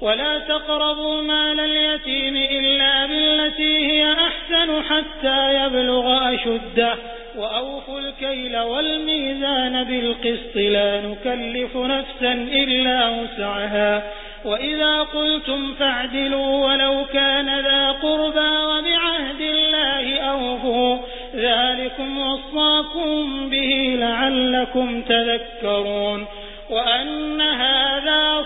ولا تقربوا مال اليتيم إلا بالتي هي أحسن حتى يبلغ أشده. وأوفوا الكيل والميزان بالقسط لا نكلف نفسا إلا وسعها. وإذا قلتم فاعدلوا ولو كان ذا قربى وبعهد الله أوفوا. ذلكم وصاكم به لعلكم تذكرون. وأن هذا